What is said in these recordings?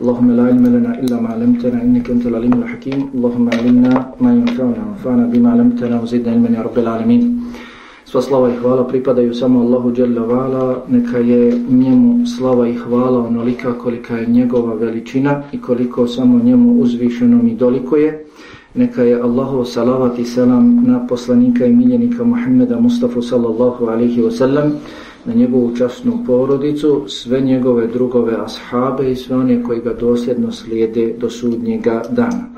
اللهم لا علم لنا إلا ما علمتنا إنك أنت العليم الحكيم اللهم علمنا ما ينفعنا وانفعنا بما علمتنا وزدنا علما يا رب العالمين Sva slava i hvala pripadaju samo Allahu Đalla Vala, neka je njemu slava i hvala onolika kolika je njegova veličina i koliko samo njemu uzvišenom i dolikuje. Neka je Allahu salavat i selam na poslanika i miljenika Muhammeda Mustafa sallallahu alaihi wa sallam, na njegovu časnu porodicu, sve njegove drugove ashabe i sve one koji ga dosljedno slijede do sudnjega dana.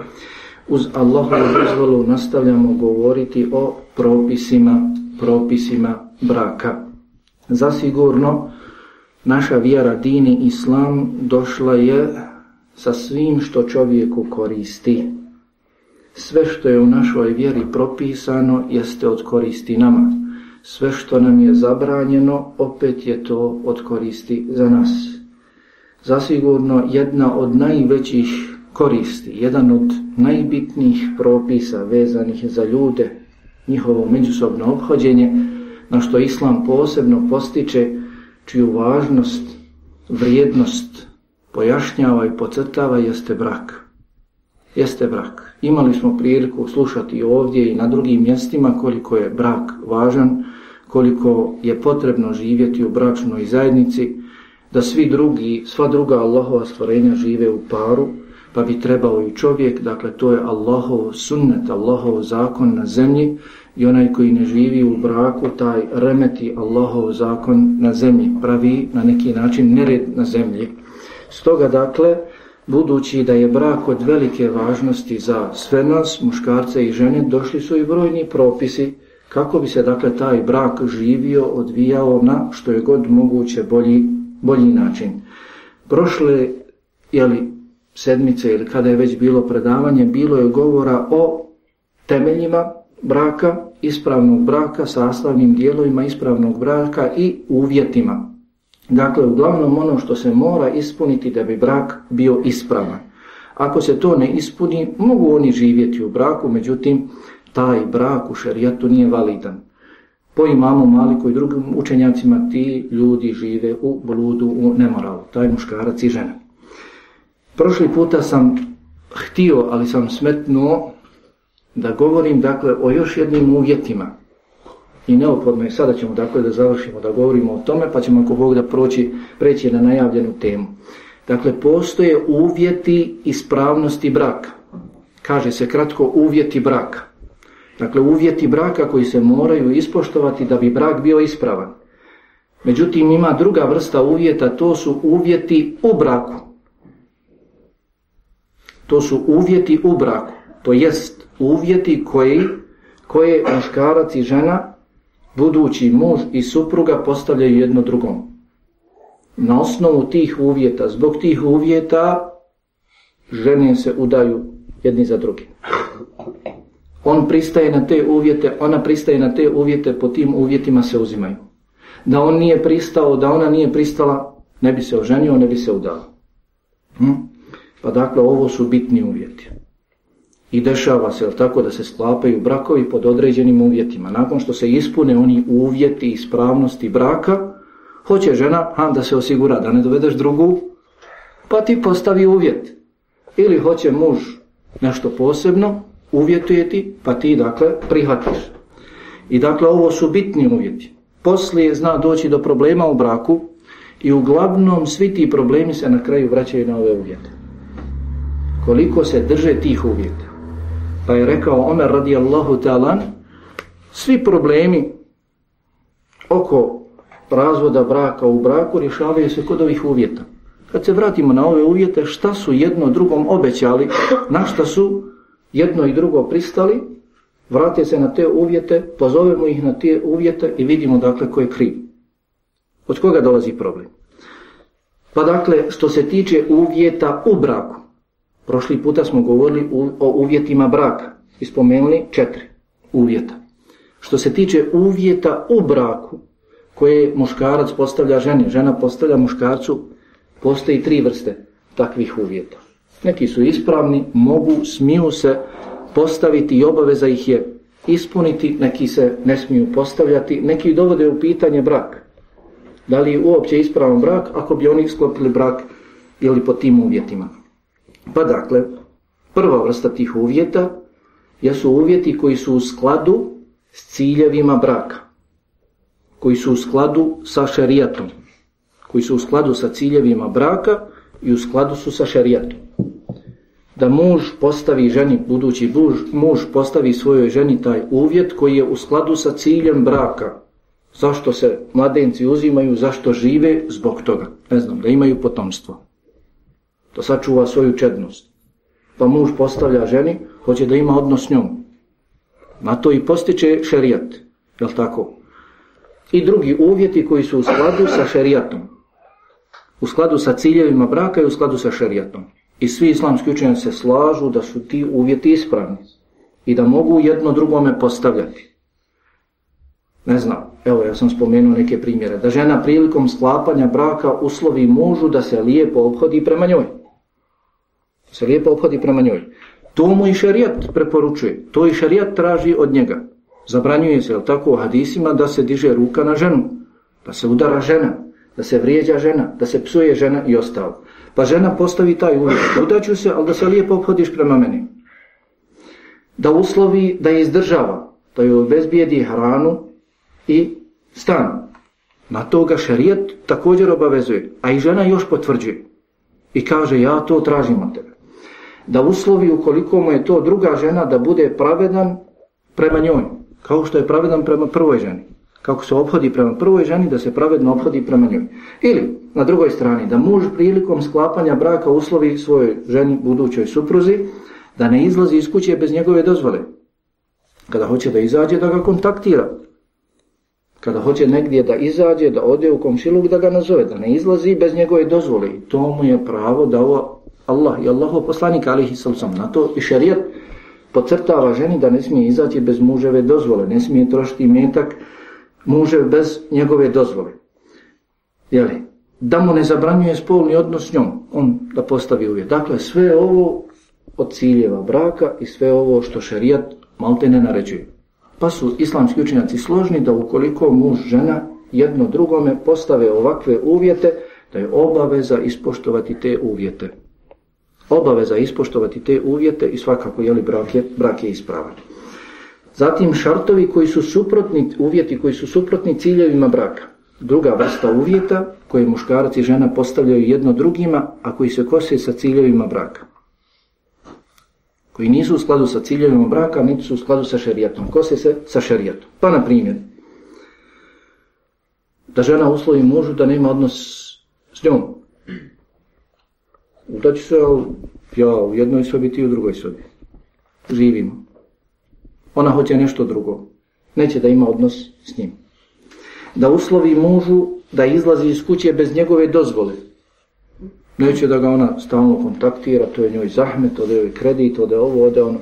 Uz Allahovu dozvolu nastavljamo govoriti o propisima, propisima braka. Zasigurno, naša vjera dini islam došla je sa svim što čovjeku koristi. Sve što je u našoj vjeri propisano jeste od koristi nama sve što nam je zabranjeno, opet je to od koristi za nas. Zasigurno jedna od najvećih koristi, jedan od najbitnijih propisa vezanih za ljude, njihovo međusobno obhođenje, na što Islam posebno postiče, čiju važnost, vrijednost pojašnjava i pocrtava, jeste brak. Jeste brak. Imali smo priliku slušati ovdje i na drugim mjestima koliko je brak važan, koliko je potrebno živjeti u bračnoj zajednici, da svi drugi, sva druga Allahova stvorenja žive u paru, pa bi trebao i čovjek, dakle to je Allahov sunnet, Allahov zakon na zemlji i onaj koji ne živi u braku, taj remeti Allahov zakon na zemlji, pravi na neki način nered na zemlji. Stoga dakle, budući da je brak od velike važnosti za sve nas, muškarce i žene, došli su i brojni propisi kako bi se dakle taj brak živio, odvijao na što je god moguće bolji, bolji način. Prošle jeli, sedmice ili kada je već bilo predavanje, bilo je govora o temeljima braka, ispravnog braka, sastavnim dijelovima ispravnog braka i uvjetima. Dakle, uglavnom ono što se mora ispuniti da bi brak bio ispravan. Ako se to ne ispuni, mogu oni živjeti u braku, međutim, taj brak u šerijatu nije validan. Po imamu Maliku i drugim učenjacima ti ljudi žive u bludu, u nemoralu, taj muškarac i žena. Prošli puta sam htio, ali sam smetnuo da govorim dakle o još jednim uvjetima. I neophodno je, sada ćemo dakle da završimo da govorimo o tome, pa ćemo ako Bog da proći, preći na najavljenu temu. Dakle, postoje uvjeti ispravnosti braka. Kaže se kratko uvjeti braka. Dakle, uvjeti braka koji se moraju ispoštovati da bi brak bio ispravan. Međutim, ima druga vrsta uvjeta, to su uvjeti u braku. To su uvjeti u braku. To jest uvjeti koji, koje muškarac i žena, budući muž i supruga postavljaju jedno drugom. Na osnovu tih uvjeta, zbog tih uvjeta, žene se udaju jedni za drugi. On pristaje na te uvjete, ona pristaje na te uvjete, po tim uvjetima se uzimaju. Da on nije pristao, da ona nije pristala, ne bi se oženio, ne bi se udao. Hm? Pa dakle, ovo su bitni uvjeti. I dešava se, tako, da se sklapaju brakovi pod određenim uvjetima. Nakon što se ispune oni uvjeti ispravnosti braka, hoće žena ha, da se osigura, da ne dovedeš drugu, pa ti postavi uvjet. Ili hoće muž nešto posebno, uvjetuje ti, pa ti dakle prihvatiš. I dakle ovo su bitni uvjeti. Poslije zna doći do problema u braku i uglavnom svi ti problemi se na kraju vraćaju na ove uvjete. Koliko se drže tih uvjeta. Pa je rekao Omer radijallahu ta'ala svi problemi oko razvoda braka u braku rješavaju se kod ovih uvjeta. Kad se vratimo na ove uvjete, šta su jedno drugom obećali, na šta su jedno i drugo pristali, vrate se na te uvjete, pozovemo ih na te uvjete i vidimo dakle ko je kriv. Od koga dolazi problem? Pa dakle, što se tiče uvjeta u braku, Prošli puta smo govorili o uvjetima braka i spomenuli četiri uvjeta. Što se tiče uvjeta u braku koje muškarac postavlja ženi, žena postavlja muškarcu, postoji tri vrste takvih uvjeta. Neki su ispravni, mogu, smiju se postaviti i obaveza ih je ispuniti, neki se ne smiju postavljati, neki dovode u pitanje brak. Da li je uopće ispravan brak ako bi oni sklopili brak ili po tim uvjetima. Pa dakle, prva vrsta tih uvjeta jesu uvjeti koji su u skladu s ciljevima braka, koji su u skladu sa šerijatom, koji su u skladu sa ciljevima braka i u skladu su sa šerijatom. Da muž postavi ženi, budući muž, muž postavi svojoj ženi taj uvjet koji je u skladu sa ciljem braka. Zašto se mladenci uzimaju, zašto žive? Zbog toga. Ne znam, da imaju potomstvo. Da sačuva svoju čednost. Pa muž postavlja ženi, hoće da ima odnos s njom. Na to i postiče šerijat. Jel tako? I drugi uvjeti koji su u skladu sa šerijatom. U skladu sa ciljevima braka i u skladu sa šerijatom. I svi islamski učenjaci se slažu da su ti uvjeti ispravni. I da mogu jedno drugome postavljati. Ne znam, evo ja sam spomenuo neke primjere. Da žena prilikom sklapanja braka uslovi mužu da se lijepo obhodi prema njoj. Se lijepo obhodi prema njoj. To mu i šarijat preporučuje. To i šarijat traži od njega. Zabranjuje se, jel tako, u hadisima da se diže ruka na ženu. Da se udara žena. Da se vrijeđa žena. Da se psuje žena i ostalo. Pa žena postavi taj uvjet. Udaću se, ali da se lijepo obhodiš prema meni. Da uslovi, da je izdržava. Da joj bezbijedi hranu i stan. Na toga šarijat također obavezuje. A i žena još potvrđuje. I kaže, ja to tražim od tebe da uslovi ukoliko mu je to druga žena da bude pravedan prema njoj, kao što je pravedan prema prvoj ženi. Kako se obhodi prema prvoj ženi, da se pravedno obhodi prema njoj. Ili, na drugoj strani, da muž prilikom sklapanja braka uslovi svojoj ženi, budućoj supruzi, da ne izlazi iz kuće bez njegove dozvole. Kada hoće da izađe, da ga kontaktira. Kada hoće negdje da izađe, da ode u komšiluk, da ga nazove, da ne izlazi bez njegove dozvole. I to mu je pravo da ovo Allah i Allahov poslanik alihi sallam na to i šarijat pocrtava ženi da ne smije izaći bez muževe dozvole, ne smije trošiti metak mužev bez njegove dozvole. Jeli? Da mu ne zabranjuje spolni odnos s njom, on da postavi uvjet. Dakle, sve ovo od ciljeva braka i sve ovo što šarijat malte ne naređuje. Pa su islamski učenjaci složni da ukoliko muž, žena jedno drugome postave ovakve uvjete, da je obaveza ispoštovati te uvjete obaveza ispoštovati te uvjete i svakako je li brak je, brak je ispravan. Zatim šartovi koji su suprotni, uvjeti koji su suprotni ciljevima braka. Druga vrsta uvjeta koje muškarac i žena postavljaju jedno drugima, a koji se kose sa ciljevima braka. Koji nisu u skladu sa ciljevima braka, niti su u skladu sa šerijatom. Kose se sa šerijatom. Pa na primjer, da žena uslovi mužu da nema odnos s njom, da će se ja u jednoj sobi, ti u drugoj sobi. Živimo. Ona hoće nešto drugo. Neće da ima odnos s njim. Da uslovi mužu da izlazi iz kuće bez njegove dozvole. Neće da ga ona stalno kontaktira, to je njoj zahmet, ode joj kredit, ode ovo, ode ono.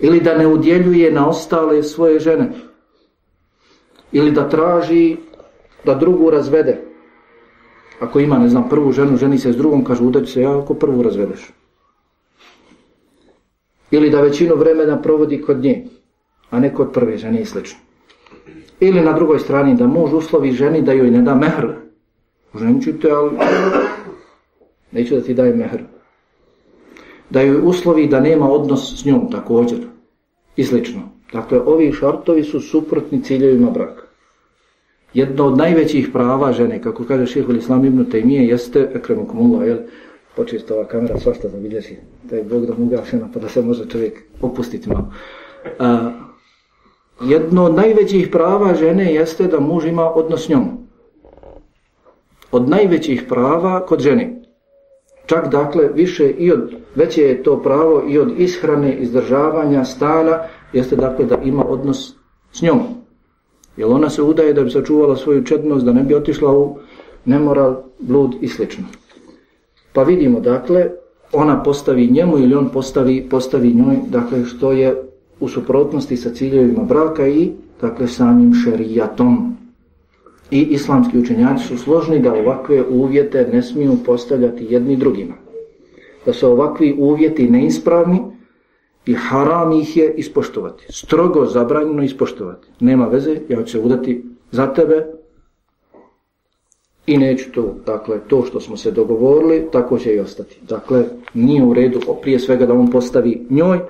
Ili da ne udjeljuje na ostale svoje žene. Ili da traži da drugu razvede. Ako ima, ne znam, prvu ženu, ženi se s drugom, kaže udaći se ja ako prvu razvedeš. Ili da većinu vremena provodi kod nje, a ne kod prve žene i slično. Ili na drugoj strani da muž uslovi ženi da joj ne da mehr. Ženit ću te, ali neću da ti daje mehr. Da joj uslovi da nema odnos s njom također i slično. Dakle, ovi šartovi su suprotni ciljevima braka. Jedno od najvećih prava žene, kako kaže šehol Islam ibn Taymiye, jeste, ekremu kumullah, jel, počesto ova kamera svašta zabilježi, da je Bog da mu ugašena, pa da se može čovjek opustiti malo. A, jedno od najvećih prava žene jeste da muž ima odnos s njom. Od najvećih prava kod žene. Čak dakle više i od, veće je to pravo i od ishrane, izdržavanja, stana, jeste dakle da ima odnos s njom. Jer ona se udaje da bi sačuvala svoju čednost, da ne bi otišla u nemoral, blud i sl. Pa vidimo dakle, ona postavi njemu ili on postavi, postavi njoj, dakle što je u suprotnosti sa ciljevima braka i dakle samim šerijatom. I islamski učenjaci su složni da ovakve uvjete ne smiju postavljati jedni drugima. Da su ovakvi uvjeti neispravni i haram ih je ispoštovati. Strogo zabranjeno ispoštovati. Nema veze, ja ću se udati za tebe, i neću to, dakle, to što smo se dogovorili, tako će i ostati. Dakle, nije u redu prije svega da on postavi njoj,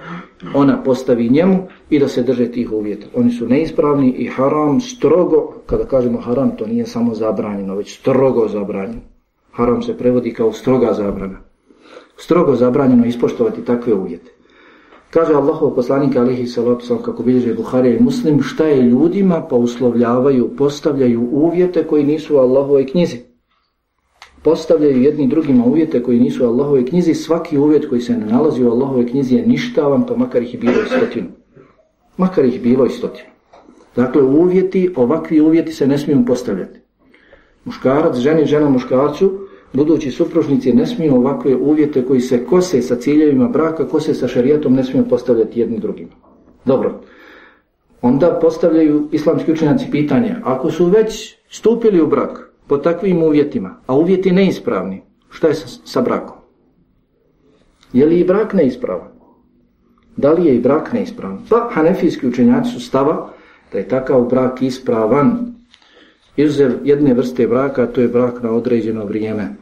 ona postavi njemu i da se drže tih uvjeta. Oni su neispravni i haram strogo, kada kažemo haram, to nije samo zabranjeno, već strogo zabranjeno. Haram se prevodi kao stroga zabrana. Strogo zabranjeno ispoštovati takve uvjete. Kaže Allahov poslanik alihi salatu sam kako bilježe Buharija i Muslim šta je ljudima pa uslovljavaju, postavljaju uvjete koji nisu u Allahovoj knjizi. Postavljaju jedni drugima uvjete koji nisu u Allahovoj knjizi. Svaki uvjet koji se ne nalazi u Allahovoj knjizi je ništavan pa makar ih bilo i stotinu. Makar ih bilo i stotinu. Dakle, uvjeti, ovakvi uvjeti se ne smiju postavljati. Muškarac, ženi, žena muškarcu budući supružnici ne smiju ovakve uvjete koji se kose sa ciljevima braka, kose sa šarijetom, ne smiju postavljati jedni drugima. Dobro. Onda postavljaju islamski učenjaci pitanje, ako su već stupili u brak po takvim uvjetima, a uvjeti neispravni, šta je sa, sa brakom? Je li i brak neispravan? Da li je i brak neispravan? Pa hanefijski učenjaci su stava da je takav brak ispravan, Izuzev jedne vrste braka, to je brak na određeno vrijeme.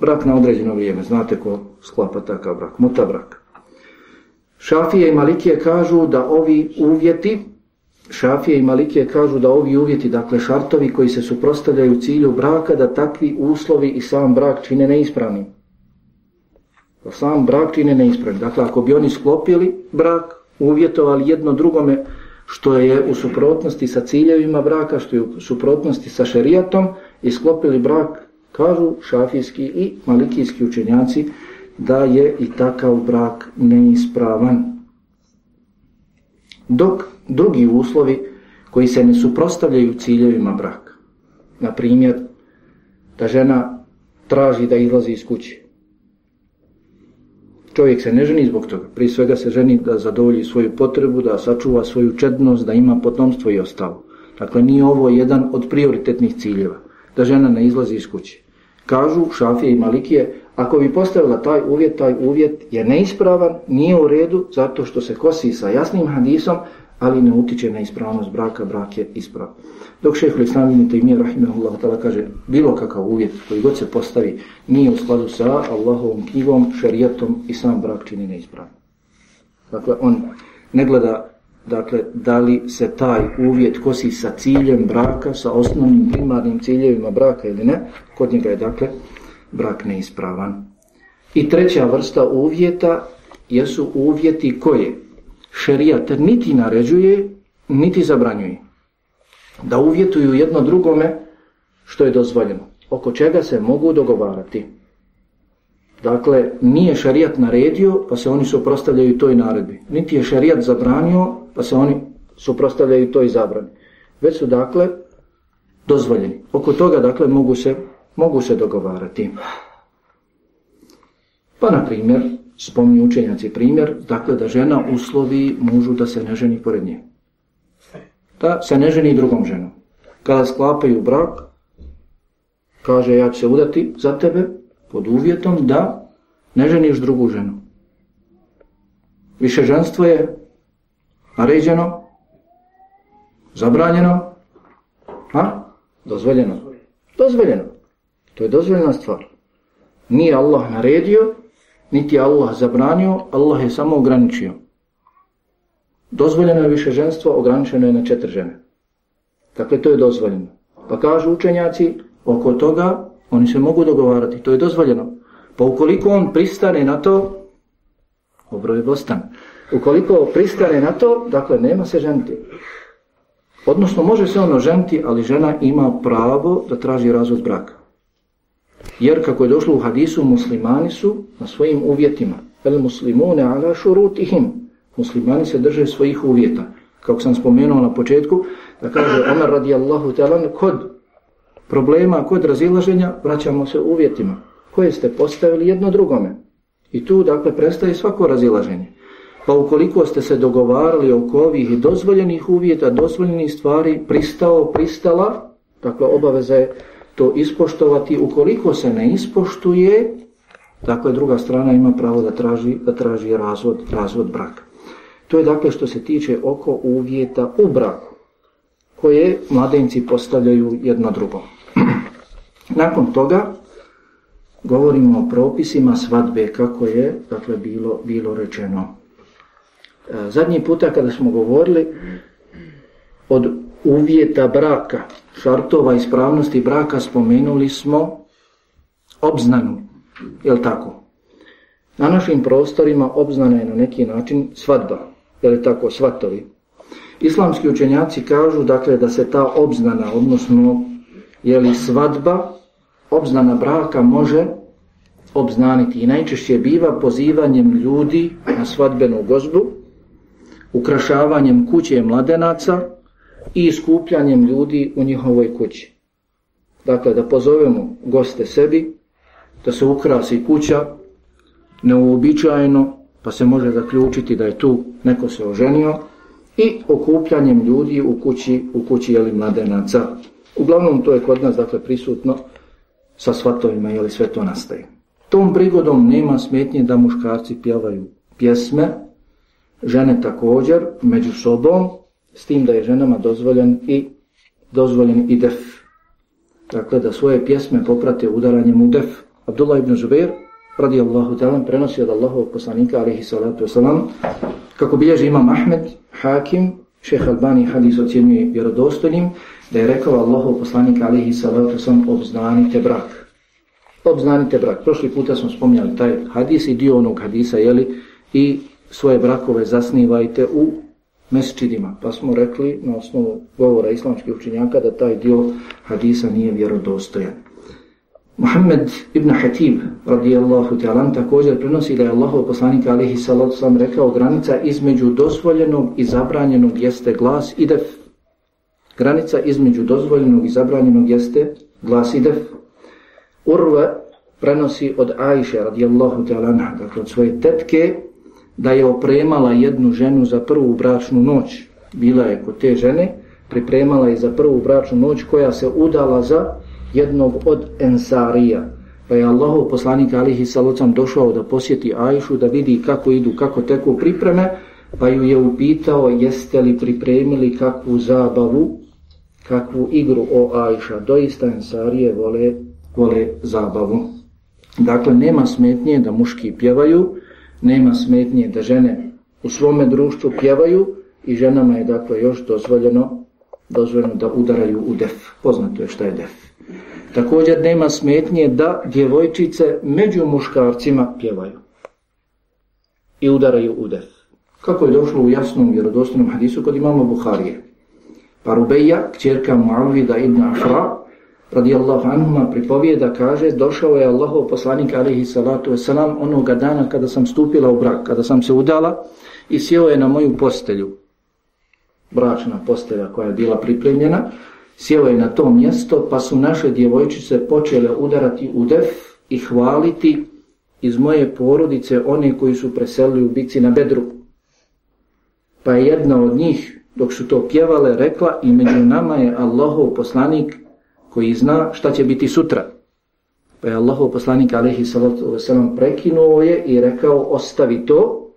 Brak na određeno vrijeme, znate ko sklapa takav brak, muta brak. Šafije i Malikije kažu da ovi uvjeti, Šafije i Malikije kažu da ovi uvjeti, dakle šartovi koji se suprostavljaju cilju braka, da takvi uslovi i sam brak čine neispravnim. Da sam brak čine neispravnim. Dakle, ako bi oni sklopili brak, uvjetovali jedno drugome, što je u suprotnosti sa ciljevima braka, što je u suprotnosti sa šerijatom i sklopili brak, kažu šafijski i malikijski učenjaci, da je i takav brak neispravan. Dok drugi uslovi koji se ne suprostavljaju ciljevima braka, na primjer, da žena traži da izlazi iz kuće, Čovjek se ne ženi zbog toga. Prije svega se ženi da zadovolji svoju potrebu, da sačuva svoju čednost, da ima potomstvo i ostalo. Dakle, nije ovo jedan od prioritetnih ciljeva. Da žena ne izlazi iz kuće. Kažu Šafije i Malikije, ako bi postavila taj uvjet, taj uvjet je neispravan, nije u redu, zato što se kosi sa jasnim hadisom, ali ne utiče na ispravnost braka, brak je ispravan. Dok šeho Islam ibn Taymiyyah rahimahullah ta'ala kaže bilo kakav uvjet koji god se postavi nije u skladu sa Allahovom knjigom, šerijatom i sam brak čini neispravno. Dakle, on ne gleda dakle, da li se taj uvjet kosi sa ciljem braka, sa osnovnim primarnim ciljevima braka ili ne, kod njega je dakle brak neispravan. I treća vrsta uvjeta jesu uvjeti koje šerijat niti naređuje, niti zabranjuje da uvjetuju jedno drugome što je dozvoljeno, oko čega se mogu dogovarati. Dakle, nije šarijat naredio, pa se oni suprostavljaju toj naredbi. Niti je šarijat zabranio, pa se oni suprostavljaju toj zabrani. Već su, dakle, dozvoljeni. Oko toga, dakle, mogu se, mogu se dogovarati. Pa, na primjer, spominju učenjaci primjer, dakle, da žena uslovi mužu da se ne ženi pored nje da se ne ženi drugom ženom. Kada sklapaju brak, kaže ja ću se udati za tebe pod uvjetom da ne ženiš drugu ženu. Više ženstvo je naređeno, zabranjeno, a? Dozvoljeno. Dozvoljeno. To je dozvoljena stvar. Nije Allah naredio, niti Allah zabranio, Allah je samo ograničio. Dozvoljeno je više ženstvo, ograničeno je na četiri žene. Dakle, to je dozvoljeno. Pa kažu učenjaci, oko toga oni se mogu dogovarati, to je dozvoljeno. Pa ukoliko on pristane na to, dobro je bostan, ukoliko pristane na to, dakle, nema se ženiti. Odnosno, može se ono ženiti, ali žena ima pravo da traži razvod braka. Jer, kako je došlo u hadisu, muslimani su na svojim uvjetima. El muslimune ala šurutihim. Muslimani se drže svojih uvjeta. Kako sam spomenuo na početku, da kaže Omer radijallahu talan, kod problema, kod razilaženja, vraćamo se uvjetima. koje ste postavili jedno drugome. I tu dakle prestaje svako razilaženje. Pa ukoliko ste se dogovarali oko ovih dozvoljenih uvjeta, dozvoljenih stvari, pristao, pristala, dakle obaveza je to ispoštovati. Ukoliko se ne ispoštuje, dakle druga strana ima pravo da traži, da traži razvod, razvod braka. To je dakle što se tiče oko uvjeta u braku, koje mladenci postavljaju jedno drugo. Nakon toga govorimo o propisima svadbe kako je dakle, bilo, bilo rečeno. E, zadnji puta kada smo govorili od uvjeta braka, šartova ispravnosti braka spomenuli smo obznanu, jel tako? Na našim prostorima obznana je na neki način svadba, jel tako, svatovi. Islamski učenjaci kažu dakle da se ta obznana, odnosno je li svadba, obznana braka može obznaniti i najčešće biva pozivanjem ljudi na svadbenu gozbu, ukrašavanjem kuće mladenaca i iskupljanjem ljudi u njihovoj kući. Dakle, da pozovemo goste sebi, da se ukrasi kuća neuobičajeno, pa se može zaključiti da je tu neko se oženio, i okupljanjem ljudi u kući, u kući jeli, mladenaca. Uglavnom to je kod nas dakle, prisutno sa svatovima, jeli sve to nastaje. Tom prigodom nema smetnje da muškarci pjevaju pjesme, žene također, među sobom, s tim da je ženama dozvoljen i dozvoljen i def. Dakle, da svoje pjesme poprate udaranjem u def. Abdullah ibn Zubair, radi Allahu talan, prenosi od Allahovog poslanika, alihi salatu wasalam, kako bilježi imam Ahmed, Hakim, šeha Albani hadis ocjenjuje vjerodostojnim, da je rekao Allahov poslanik, alihi salatu wasalam, obznanite brak. Obznanite brak. Prošli puta smo spominjali taj hadis i dio onog hadisa, jeli, i svoje brakove zasnivajte u mesčidima. Pa smo rekli na osnovu govora islamskih učenjaka da taj dio hadisa nije vjerodostojan. Muhammed ibn Hatib radijallahu ta'ala također prenosi da je Allahov poslanik alihi salatu sam rekao granica između dozvoljenog i zabranjenog jeste glas i. Granica između dozvoljenog i zabranjenog jeste glas i def. Urva prenosi od Ajše radijallahu ta'ala dakle od svoje tetke da je opremala jednu ženu za prvu bračnu noć. Bila je kod te žene, pripremala je za prvu bračnu noć koja se udala za jednog od ensarija. Pa je Allahov poslanik alihi salocam došao da posjeti Ajšu, da vidi kako idu, kako teku pripreme, pa ju je upitao jeste li pripremili kakvu zabavu, kakvu igru o Ajša. Doista ensarije vole, vole zabavu. Dakle, nema smetnje da muški pjevaju, nema smetnje da žene u svome društvu pjevaju i ženama je dakle još dozvoljeno, dozvoljeno da udaraju u def. Poznato je šta je def. Također nema smetnje da djevojčice među muškarcima pjevaju i udaraju u def. Kako je došlo u jasnom vjerodostojnom hadisu kod imamo Buharije. Pa kćerka Muavida ibn Afra, radijallahu anhuma pripovijeda, kaže, došao je Allahov poslanik alihi salatu wasalam onoga dana kada sam stupila u brak, kada sam se udala i sjeo je na moju postelju. Bračna postelja koja je bila pripremljena, sjeo je na to mjesto, pa su naše djevojčice počele udarati u def i hvaliti iz moje porodice one koji su preselili u bici na bedru. Pa je jedna od njih, dok su to pjevale, rekla i među nama je Allahov poslanik koji zna šta će biti sutra. Pa je Allahov poslanik alaihi sallam prekinuo je i rekao ostavi to,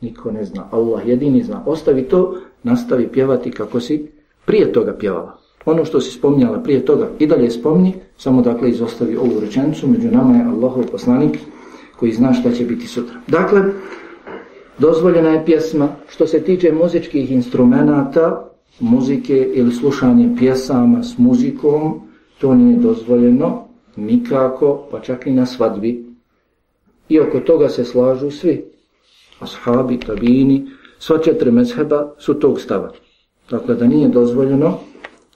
niko ne zna, Allah jedini zna, ostavi to, nastavi pjevati kako si prije toga pjevala. Ono što si spominjala prije toga i dalje spomni, samo dakle izostavi ovu rečenicu, među nama je Allahov poslanik koji zna šta će biti sutra. Dakle, dozvoljena je pjesma. Što se tiče muzičkih instrumenata, muzike ili slušanje pjesama s muzikom, to nije dozvoljeno nikako, pa čak i na svadbi. I oko toga se slažu svi. Ashabi, tabini, sva četiri mezheba su tog stava. Dakle, da nije dozvoljeno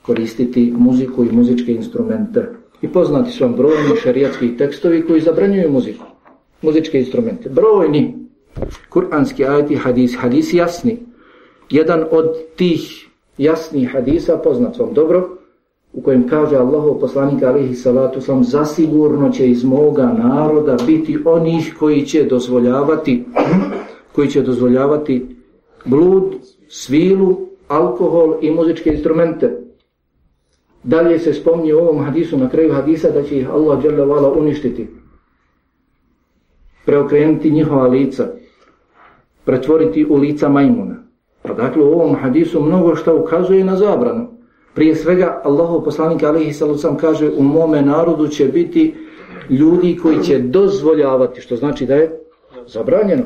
koristiti muziku i muzičke instrumente. I poznati su vam brojni šarijatski tekstovi koji zabranjuju muziku, muzičke instrumente. Brojni. Kur'anski ajti hadis, hadis jasni. Jedan od tih jasnih hadisa, poznat vam dobro, u kojem kaže Allahov poslanik alihi salatu sam zasigurno će iz moga naroda biti onih koji će dozvoljavati koji će dozvoljavati blud, svilu, alkohol i muzičke instrumente. Dalje se spominje u ovom hadisu, na kraju hadisa, da će ih Allah uništiti. Preokrenuti njihova lica. Pretvoriti u lica majmuna. Pa dakle u ovom hadisu mnogo što ukazuje na zabranu. Prije svega Allahu poslanik alihi sam kaže u mome narodu će biti ljudi koji će dozvoljavati, što znači da je zabranjeno.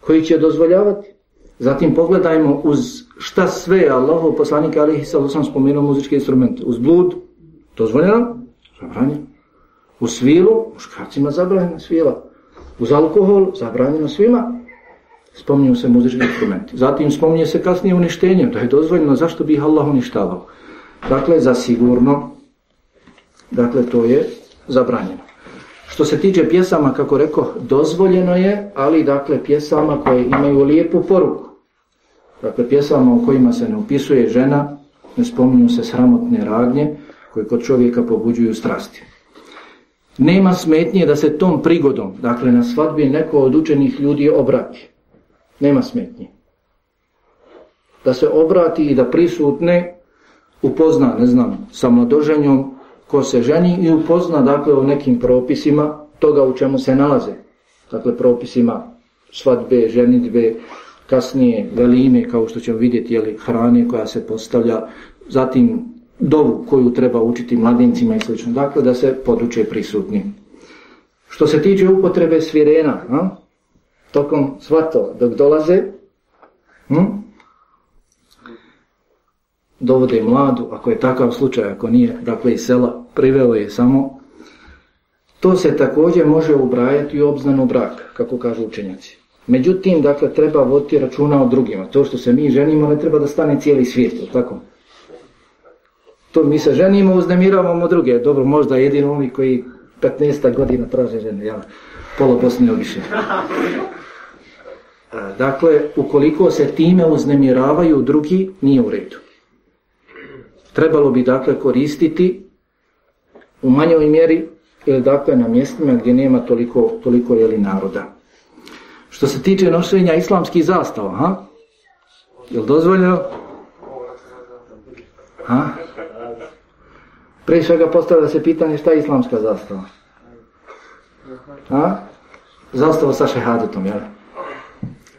Koji će dozvoljavati. Zatim pogledajmo uz šta sve Allahov poslanik alihi sam spomenuo muzičke instrumente. Uz blud, dozvoljeno, zabranjeno. U svilu, muškarcima zabranjeno svila. Uz alkohol, zabranjeno svima. Spominju se muzički instrumenti. Zatim spominje se kasnije uništenje, da je dozvoljeno, zašto bi ih Allah uništavao? Dakle, zasigurno, dakle, to je zabranjeno. Što se tiče pjesama, kako rekao, dozvoljeno je, ali dakle, pjesama koje imaju lijepu poruku. Dakle, pjesama u kojima se ne upisuje žena, ne spominju se sramotne radnje koje kod čovjeka pobuđuju strasti. Nema smetnje da se tom prigodom, dakle na svadbi neko od učenih ljudi obrati. Nema smetnje. Da se obrati i da prisutne upozna, ne znam, sa mladoženjom ko se ženi i upozna dakle o nekim propisima toga u čemu se nalaze. Dakle, propisima svadbe, ženitbe, kasnije velime, kao što ćemo vidjeti, jeli, hrane koja se postavlja, zatim dovu koju treba učiti mladincima i sl. Dakle, da se poduče prisutni. Što se tiče upotrebe svirena, a? Tokom svatova dok dolaze, hm? dovode mladu, ako je takav slučaj, ako nije, dakle iz sela, priveo je samo, to se također može ubrajati u obznanu brak, kako kažu učenjaci. Međutim, dakle, treba voditi računa o drugima. To što se mi ženimo ne treba da stane cijeli svijet, tako? To mi se ženimo, uznemiravamo druge. Dobro, možda jedino oni koji 15 godina traže žene, jel? Pola Bosne više. Dakle, ukoliko se time uznemiravaju drugi, nije u redu. Trebalo bi dakle koristiti u manjoj mjeri ili dakle na mjestima gdje nema toliko, toliko jeli naroda. Što se tiče nošenja islamskih zastava, ha? Je li dozvoljeno? Ha? Prije svega postavlja se pitanje šta je islamska zastava? Ha? Zastava sa šehadetom, jel?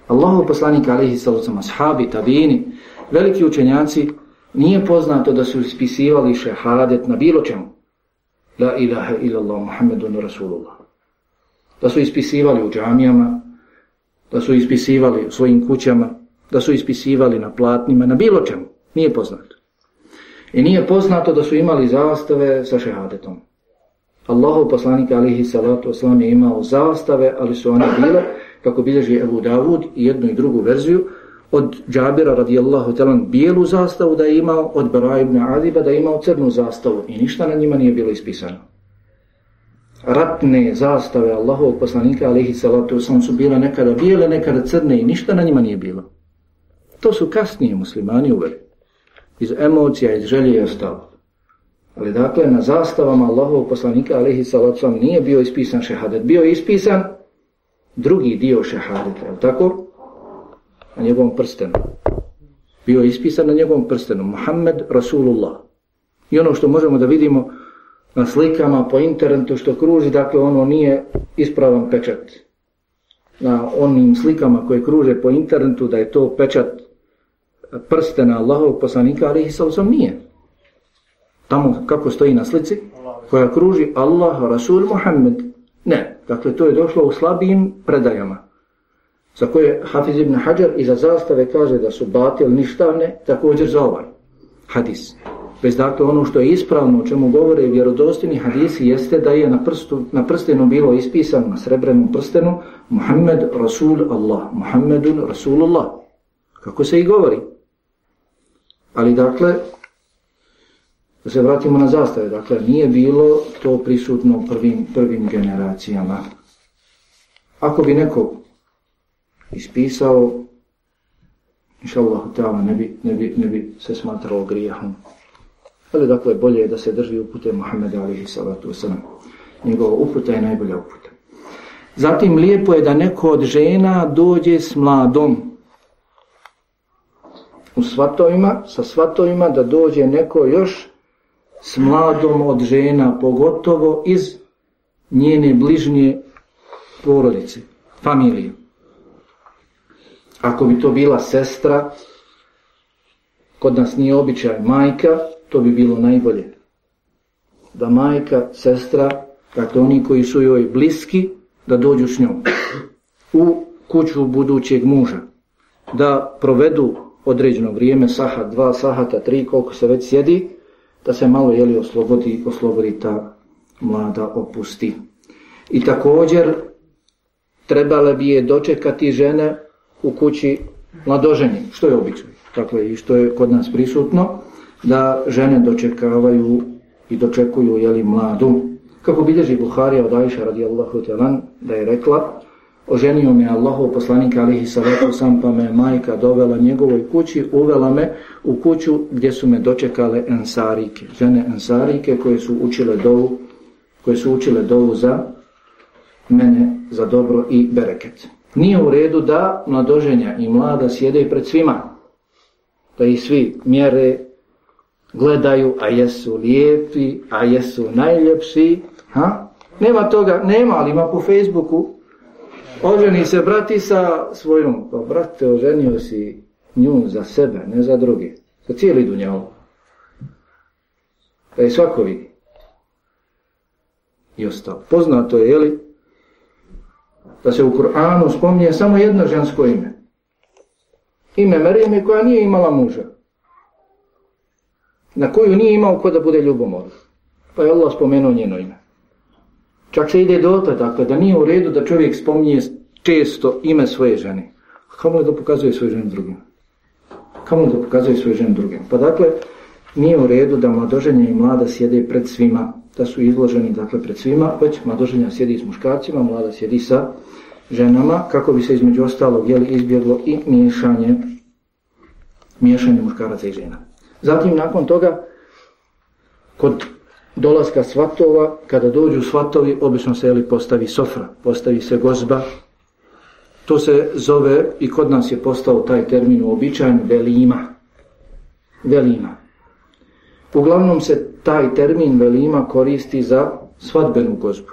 Allahu poslanik alihi sallam, ashabi, tabini, veliki učenjaci, nije poznato da su ispisivali šehadet na bilo čemu. La ilaha illallah Muhammedun Rasulullah. Da su ispisivali u džamijama, da su ispisivali u svojim kućama, da su ispisivali na platnima, na bilo čemu. Nije poznato. I nije poznato da su imali zastave sa šehadetom. Allahu poslanik alihi salatu wasalam je imao zastave, ali su one bile kako bilježi Ebu Davud i jednu i drugu verziju, od Džabira radijallahu talan bijelu zastavu da je imao, od Bara ibn Adiba da je imao crnu zastavu i ništa na njima nije bilo ispisano. Ratne zastave Allahovog poslanika alihi salatu wasalam su bile nekada bijele, nekada crne i ništa na njima nije bilo. To su kasnije muslimani uveli. Iz emocija, iz želje i ostalo. Ali dakle, na zastavama Allahovog poslanika alihi wasalam nije bio ispisan šehadet. Bio ispisan drugi dio šehadeta, je tako? Na njegovom prstenu. Bio ispisan na njegovom prstenu. Muhammed Rasulullah. I ono što možemo da vidimo na slikama po internetu što kruži, dakle ono nije ispravan pečat. Na onim slikama koje kruže po internetu da je to pečat prstena Allahovog poslanika, ali sam nije. Tamo kako stoji na slici, koja kruži Allah, Rasul, Muhammed. Ne, dakle to je došlo u slabijim predajama. Za koje Hafiz ibn Hajar iza zastave kaže da su batil ništavne, također za ovaj hadis. Bez dakle ono što je ispravno, o čemu govore vjerodostini hadisi, jeste da je na, prstu, na prstenu bilo ispisano, na srebrenom prstenu, Muhammed Rasul Allah, Muhammedun Rasulullah. Kako se i govori. Ali dakle, da se vratimo na zastave, dakle nije bilo to prisutno prvim, prvim generacijama. Ako bi neko ispisao, inša Allah, ne bi, ne, bi, ne bi se smatralo grijahom. Ali dakle, bolje je da se drži upute Muhammeda alihi salatu wasalam. Njegova uputa je najbolja uputa. Zatim, lijepo je da neko od žena dođe s mladom. U svatovima, sa svatovima da dođe neko još s mladom od žena, pogotovo iz njene bližnje porodice, familije. Ako bi to bila sestra, kod nas nije običaj majka, to bi bilo najbolje. Da majka, sestra, dakle oni koji su joj bliski, da dođu s njom u kuću budućeg muža. Da provedu određeno vrijeme, sahat, dva sahata, tri, koliko se već sjedi, da se malo jeli oslobodi, oslobodi ta mlada opusti. I također trebale bi je dočekati žene u kući mladoženje, što je običaj. Dakle, i što je kod nas prisutno, da žene dočekavaju i dočekuju jeli, mladu. Kako bilježi Buharija od Aisha radijallahu talan, da je rekla, oženio me Allahov poslanik alihi salatu sam pa me majka dovela njegovoj kući, uvela me u kuću gdje su me dočekale ensarike, žene ensarike koje su učile dovu, koje su učile dovu za mene, za dobro i bereket. Nije u redu da mladoženja i mlada sjede pred svima, da ih svi mjere, gledaju, a jesu lijepi, a jesu najljepši. Ha? Nema toga, nema, ali ima po Facebooku. Oženi se brati sa svojom, pa brate, oženio si nju za sebe, ne za druge. Za cijeli dunjavu. Da je svako vidi. I ostalo. Poznato je, jeli, da se u Kur'anu spominje samo jedno žensko ime. Ime Merijeme koja nije imala muža. Na koju nije imao ko da bude ljubomor. Pa je Allah spomenuo njeno ime. Čak se ide do dakle, da nije u redu da čovjek spominje često ime svoje žene. Kamo da pokazuje svoje žene drugim? Kamo da pokazuje svoje žene drugim? Pa dakle, nije u redu da mladoženje i mlada sjede pred svima, da su izloženi dakle pred svima, već mladoženja sjedi s muškarcima, mlada sjedi sa ženama, kako bi se između ostalog jeli, izbjeglo i miješanje, miješanje muškaraca i žena. Zatim nakon toga, kod dolaska svatova, kada dođu svatovi, obično se jeli, postavi sofra, postavi se gozba. To se zove, i kod nas je postao taj termin uobičajen, velima. Velima. Uglavnom se taj termin velima koristi za svadbenu gozbu.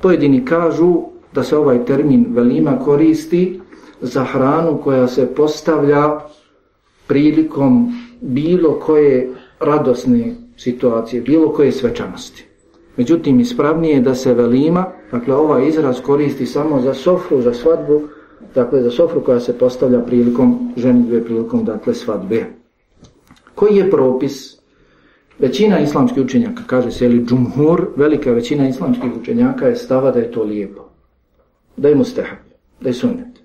Pojedini kažu da se ovaj termin velima koristi za hranu koja se postavlja prilikom bilo koje radosne situacije, bilo koje svečanosti. Međutim, ispravnije je da se velima, dakle ovaj izraz koristi samo za sofru, za svadbu, dakle za sofru koja se postavlja prilikom ženitbe, prilikom dakle svadbe. Koji je propis? Većina islamskih učenjaka, kaže se ili džumhur, velika većina islamskih učenjaka je stava da je to lijepo da je mustahab, da je sunnet.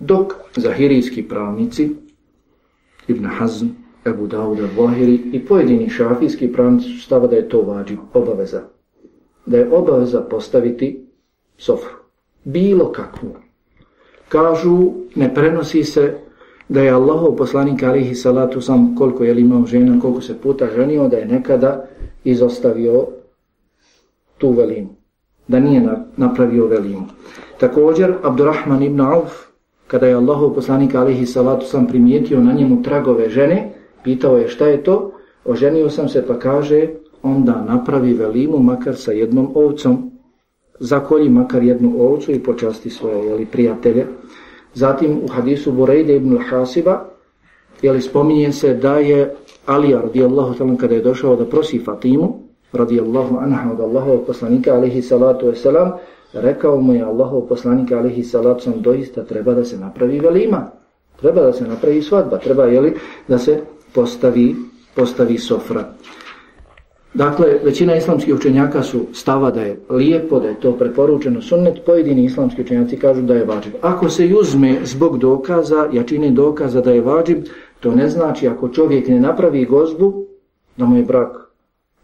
Dok zahirijski pravnici, Ibn Hazm, Ebu Dawud al-Wahiri i pojedini šafijski pravnici su stava da je to vađi, obaveza. Da je obaveza postaviti sofru. Bilo kakvu. Kažu, ne prenosi se da je Allahov poslanik alihi salatu sam koliko je li imao žena, koliko se puta ženio, da je nekada izostavio tu velinu da nije napravio velimu. Također, Abdurrahman ibn Auf, kada je Allahov poslanik alihi salatu sam primijetio na njemu tragove žene, pitao je šta je to, oženio sam se pa kaže, onda napravi velimu makar sa jednom ovcom, zakolji makar jednu ovcu i počasti svoje jeli, prijatelje. Zatim u hadisu Burejde ibn Hasiba, jeli, spominje se da je Alija radijallahu talan kada je došao da prosi Fatimu, radijallahu anha od Allahov poslanika alihi salatu wasalam, rekao mu je Allahov poslanika alihi salatu sam doista treba da se napravi velima. Treba da se napravi svadba, treba jeli, da se postavi, postavi sofra. Dakle, većina islamskih učenjaka su stava da je lijepo, da je to preporučeno sunnet, pojedini islamski učenjaci kažu da je vađib. Ako se uzme zbog dokaza, jačine dokaza da je vađib, to ne znači ako čovjek ne napravi gozbu, da mu je brak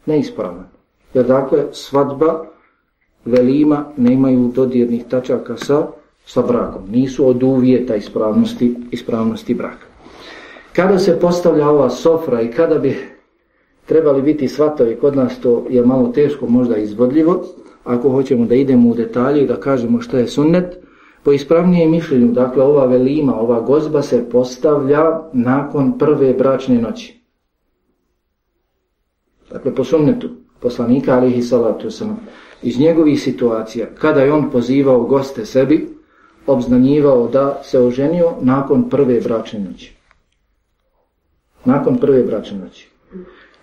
neispravan. Jer dakle, svadba, velima nemaju dodirnih tačaka sa, sa brakom. Nisu od uvjeta ispravnosti, ispravnosti braka. Kada se postavlja ova sofra i kada bi trebali biti svatovi, kod nas to je malo teško, možda izvodljivo, ako hoćemo da idemo u detalje i da kažemo što je sunnet, po ispravnijem mišljenju, dakle ova velima, ova gozba se postavlja nakon prve bračne noći. Dakle, po sunnetu poslanika alihi salatu sam, iz njegovih situacija, kada je on pozivao goste sebi, obznanjivao da se oženio nakon prve bračne noći. Nakon prve bračne noći.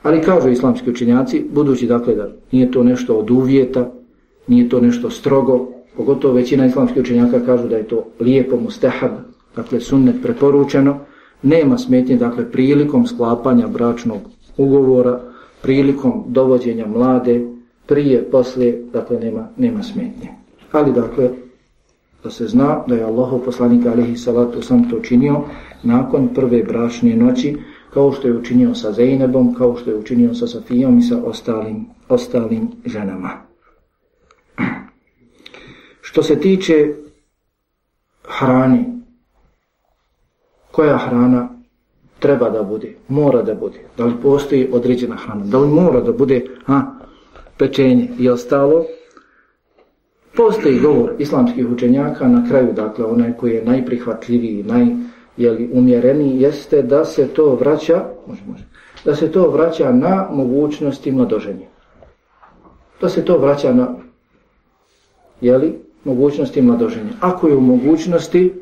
Ali kažu islamski učinjaci, budući dakle da nije to nešto od uvjeta, nije to nešto strogo, pogotovo većina islamskih učenjaka kažu da je to lijepo mustahab, dakle sunnet preporučeno, nema smetnje dakle prilikom sklapanja bračnog ugovora, prilikom dovođenja mlade, prije, poslije, dakle nema, nema smetnje. Ali dakle, da se zna da je Allahov poslanik alihi salatu sam to činio nakon prve bračne noći, kao što je učinio sa Zeynebom, kao što je učinio sa Safijom i sa ostalim, ostalim ženama. Što se tiče hrani, koja hrana treba da bude, mora da bude, da li postoji određena hrana, da li mora da bude ha, pečenje i ostalo, postoji govor islamskih učenjaka na kraju, dakle onaj koji je najprihvatljiviji, naj, jeli, umjereniji, jeste da se to vraća, može, može, da se to vraća na mogućnosti mladoženja. Da se to vraća na jeli, mogućnosti mladoženja. Ako je u mogućnosti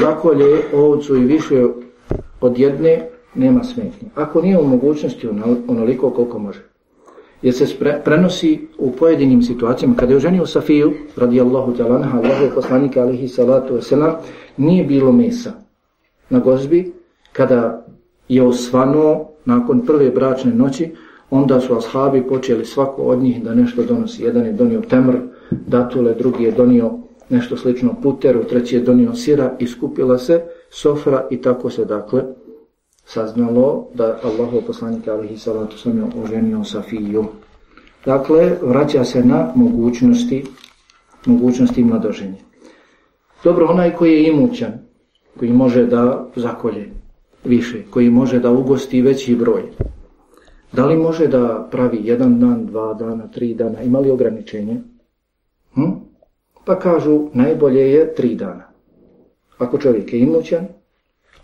zakolje ovcu i više od jedne, nema smetnje. Ako nije u mogućnosti onoliko koliko može. Jer se prenosi u pojedinim situacijama. Kada je oženio Safiju, radijallahu talanha, Allahu poslanika alihi salatu wasalam, nije bilo mesa na gozbi. Kada je osvanuo nakon prve bračne noći, onda su ashabi počeli svako od njih da nešto donosi. Jedan je donio temr, datule, drugi je donio nešto slično puteru, treći je donio sira i skupila se sofra i tako se dakle saznalo da Allahov poslanik alihi salatu sam je oženio Safiju. Dakle, vraća se na mogućnosti, mogućnosti mladoženja. Dobro, onaj koji je imućan, koji može da zakolje više, koji može da ugosti veći broj, da li može da pravi jedan dan, dva dana, tri dana, ima li ograničenje? Hm? Pa kažu, najbolje je tri dana. Ako čovjek je imućan,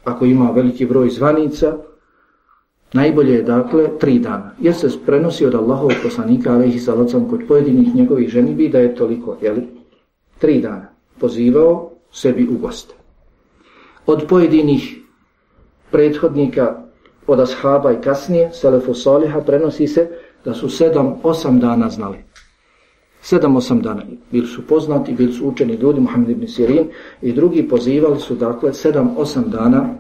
ako ima veliki broj zvanica, najbolje je dakle tri dana. Jer se prenosi od Allahovog poslanika, ali ih salacom kod pojedinih njegovih ženi da je toliko, jeli? Tri dana. Pozivao sebi u goste. Od pojedinih prethodnika, od ashaba i kasnije, Selefu Saliha, prenosi se da su sedam, osam dana znali. Sedam, osam dana. Bili su poznati, bili su učeni ljudi, Muhammed ibn Sirin i drugi pozivali su, dakle, sedam, osam dana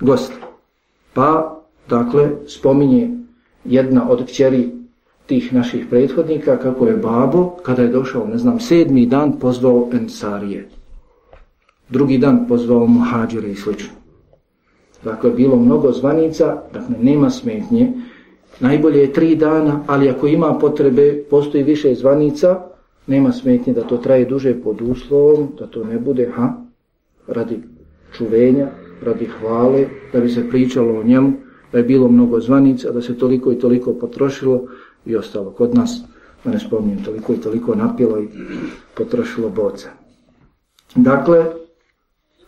gosti. Pa, dakle, spominje jedna od kćeri tih naših prethodnika, kako je babo, kada je došao, ne znam, sedmi dan pozvao Ensarije. Drugi dan pozvao Muhađire i slično. Dakle, bilo mnogo zvanica, dakle, nema smetnje, Najbolje je tri dana, ali ako ima potrebe, postoji više zvanica, nema smetnje da to traje duže pod uslovom, da to ne bude ha, radi čuvenja, radi hvale, da bi se pričalo o njemu, da je bilo mnogo zvanica, da se toliko i toliko potrošilo i ostalo kod nas, da ne spominjem, toliko i toliko napilo i potrošilo boca. Dakle,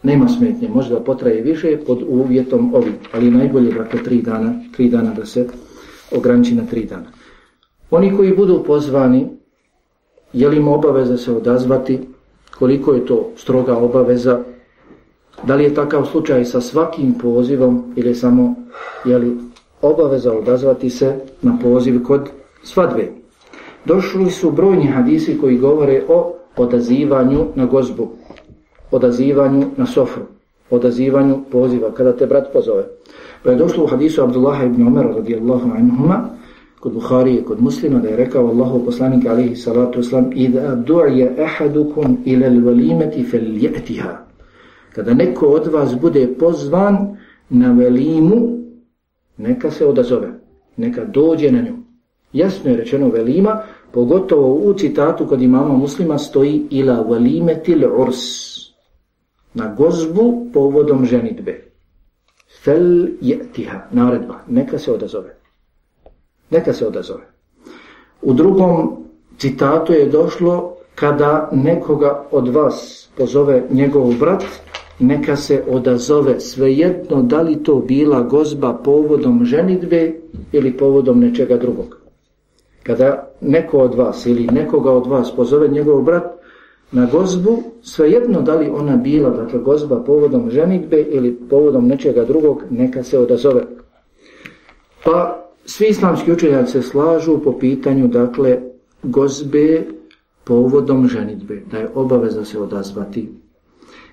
nema smetnje, može da potraje više pod uvjetom ovim, ali najbolje dakle tri dana, tri dana da se ograniči na tri dana. Oni koji budu pozvani, je li im obaveza se odazvati, koliko je to stroga obaveza, da li je takav slučaj sa svakim pozivom ili samo je li obaveza odazvati se na poziv kod svadbe. Došli su brojni hadisi koji govore o odazivanju na gozbu, odazivanju na sofru, odazivanju poziva, kada te brat pozove. Pa je došlo u hadisu Abdullaha ibn Umar radijallahu anhuma, kod Buhari i kod muslima, da je rekao Allahu poslanik alaihi salatu wasalam Ida du'ja ahadukum ila l-valimeti fel Kada neko od vas bude pozvan na velimu, neka se odazove, neka dođe na nju. Jasno je rečeno velima, pogotovo u citatu kod imama muslima stoji ila valimeti l-urs, na gozbu povodom ženitbe fel tiha, naredba, neka se odazove. Neka se odazove. U drugom citatu je došlo kada nekoga od vas pozove njegov brat, neka se odazove svejedno da li to bila gozba povodom ženitbe ili povodom nečega drugog. Kada neko od vas ili nekoga od vas pozove njegov brat na gozbu, svejedno da li ona bila, dakle gozba povodom ženitbe ili povodom nečega drugog, neka se odazove. Pa svi islamski učenjaci se slažu po pitanju, dakle, gozbe povodom ženitbe, da je obaveza se odazvati.